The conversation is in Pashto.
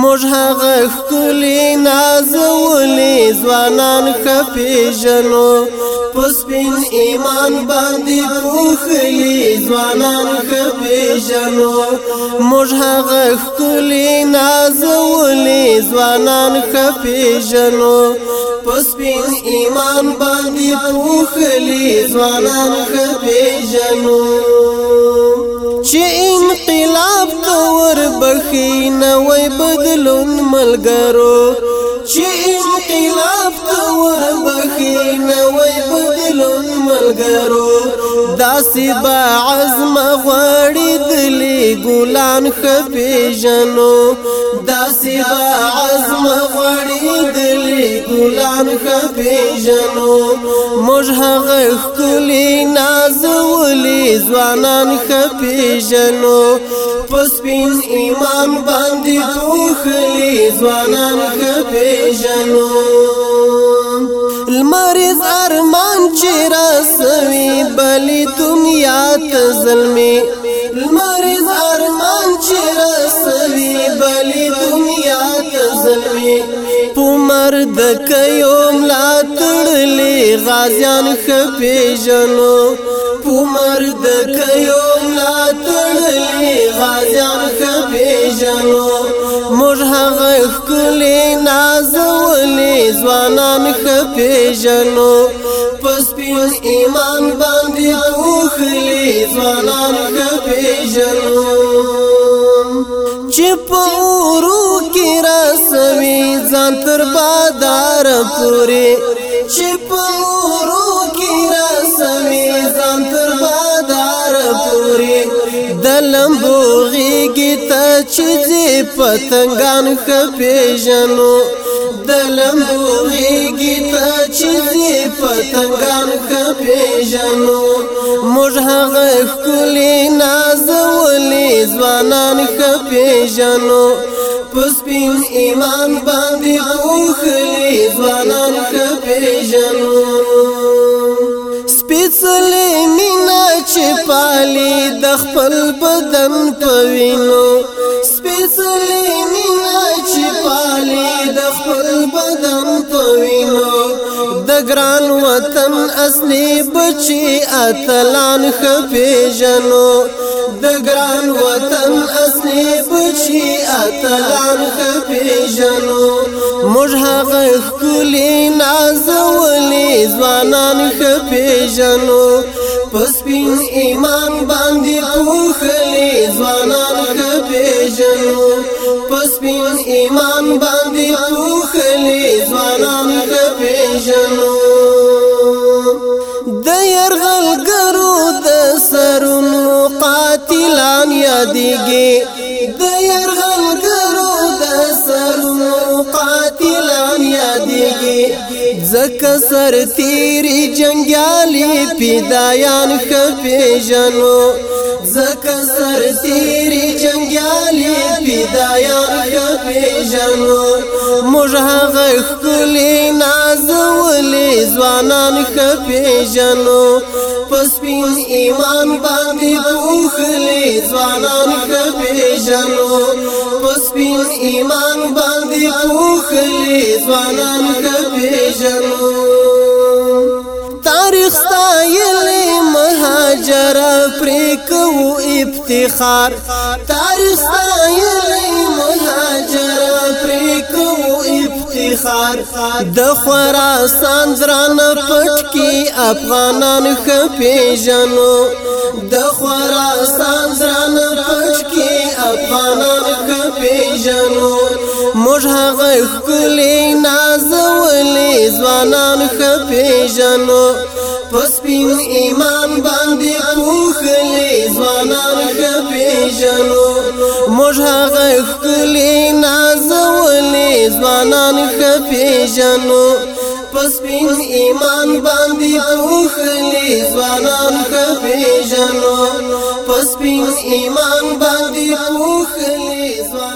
موږ هغه ښکلی نازولی ځوانان خفي جنو پسپین ایمان باندې پوخلی ځوانان خفي جنو موږ هغه ښکلی نازولی ځوانان خفي جنو پسپین ایمان باندې پوخلی ځوانان خفي جنو چې انقلاب تور بخي نه وای بدلون ملګرو چې انقلاب تور بخي نه وای بدلون ملګرو داسې با عزم غړې دلی ګلان خپې جنو داسې با عزم غړي دلی ګلان خپي جنو موږ هغه خولي نازولي ځوانان خپي جنو پسپین ایمان باندې دوخلي ځوانان خپي جنو المریض ارمان چې راسوي بلی دنیا ته ظلمي نسل وی پمر د کيوم لا تړلې غازيان خپې جنو پمر د کيوم لا تړلې غازيان خپې جنو موږ هغه خلې نازولې ځوانان خپې جنو پس پین ایمان باندې اوخلې ځوانان خپې جنو چې په تر بادار پوری چپ ورو کی رسمی زم تر بادار پوری دلم بوغی گی تا چیزی پتنگان خپی جنو دلم بوغی گی تا چیزی پتنگان خپی جنو مجھغ اخکولی نازولی زوانان خپی جنو پسپین ایمان باندې پوخلی ځوانان خپېژنو سپېڅلې مینا چې پالي د خپل بدن پوینو سپېڅلې مینا چې پالي د خپل بدن پوینو د ګران وطن اصلي بچي اتلان خپېژنو د ګران وطن نسلی بچی اتلان خپی جنو مجھا غیخ کلی نازولی زوانان خپی جنو پس بین ایمان باندی پوخلی زوانان خپی جنو پس بین ایمان باندی پوخلی زوانان خپی یادیږي د يرغل کرو د سرونو قاتلان یادیږي زکه سر تیری جنگیالي پیدایان خپېژنو زکه سر تیری جنگیالي پیدایان پیژنو موږ هغه خولي نازولې ځوانان ښه پیژنو پس پین ایمان باندې پوخلې ځوانان ښه پیژنو پس پین ایمان باندې پوخلې ځوانان ښه پیژنو تاریخ ستایلی مهاجر پریکو افتخار تاریخ ستایلی خار د خراسان ځران پټ کی افغانان خپې جنو د خراسان ځران پټ کی افغانان خپې جنو موږ هغه خلې نازولې ځوانان خپې جنو پسپین ایمان باندې پوخلې ځوانان خپې جنو موږ هغه پیژنو پس پین ایمان باندې پوخلی ځوانان ښه پیژنو پس پین ایمان باندې پوخلی ځوانان